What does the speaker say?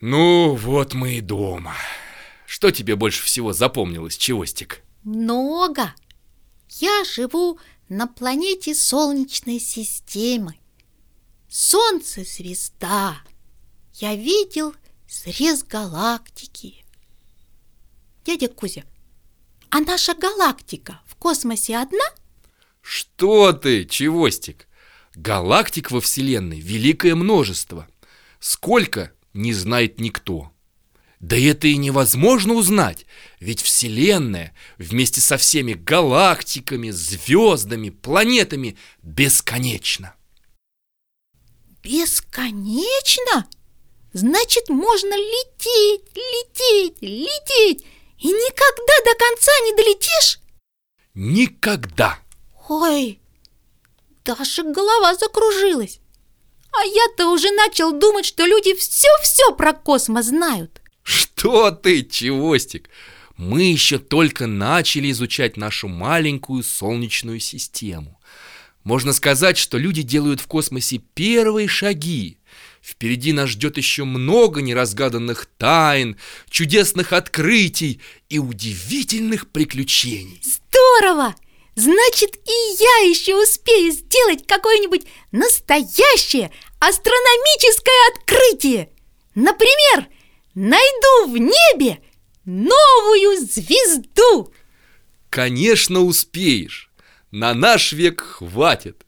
Ну, вот мы и дома. Что тебе больше всего запомнилось, Чевостик? Много. Я живу на планете Солнечной системы. Солнце – звезда. Я видел срез галактики. Дядя Кузя, а наша галактика в космосе одна? Что ты, Чевостик? Галактик во Вселенной великое множество. Сколько, не знает никто. Да это и невозможно узнать, ведь Вселенная вместе со всеми галактиками, звездами, планетами бесконечна. Бесконечно? Значит, можно лететь, лететь, лететь, и никогда до конца не долетишь? Никогда! Ой, даже голова закружилась. А я-то уже начал думать, что люди все-все про космос знают. Что ты, Чевостик? Мы еще только начали изучать нашу маленькую солнечную систему. Можно сказать, что люди делают в космосе первые шаги. Впереди нас ждет еще много неразгаданных тайн, чудесных открытий и удивительных приключений. Здорово! Значит, и я еще успею сделать какое-нибудь настоящее астрономическое открытие. Например, найду в небе новую звезду. Конечно, успеешь. На наш век хватит.